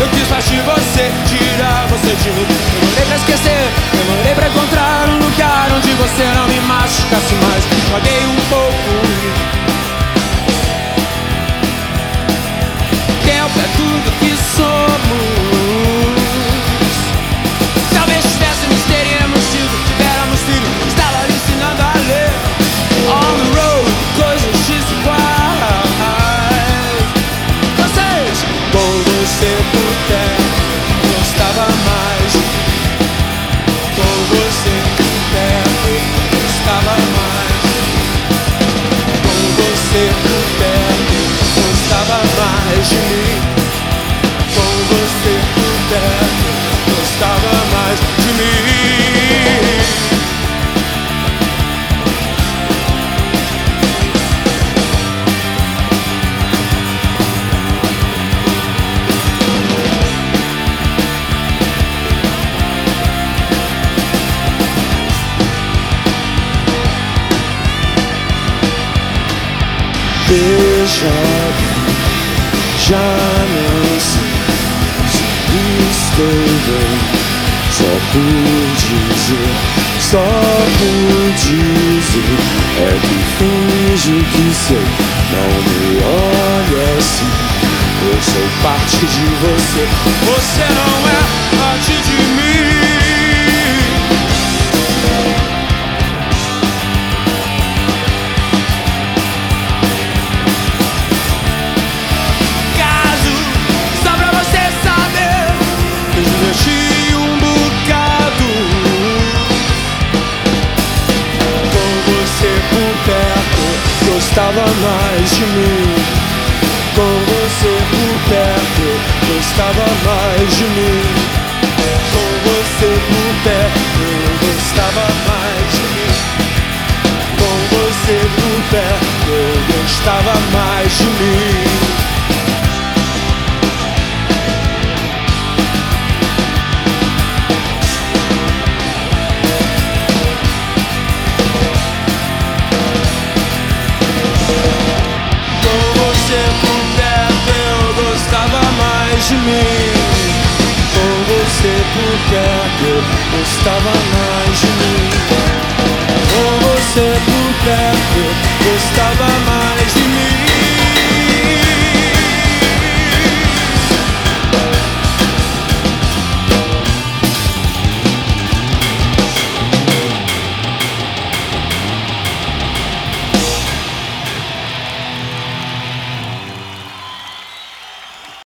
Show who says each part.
Speaker 1: eu quis mais de você, tirar você de mim.
Speaker 2: Demorei pra esquecer, demorei pra encontrar. Mais
Speaker 1: de mim. Com você por perto, gostava mais de mim. Bem, já não sei se estou bem. Só por dizer, só por dizer É que finge que sei, não me olha assim. Eu sou parte de você, você não é Gostava mais de mim. Com você por perto Gostava mais de mim. Com você por perto Gostava mais de mim. Com você por perto Gostava mais de mim imaginei com você porque eu gostava mais de mim. Com você porque eu gostava mais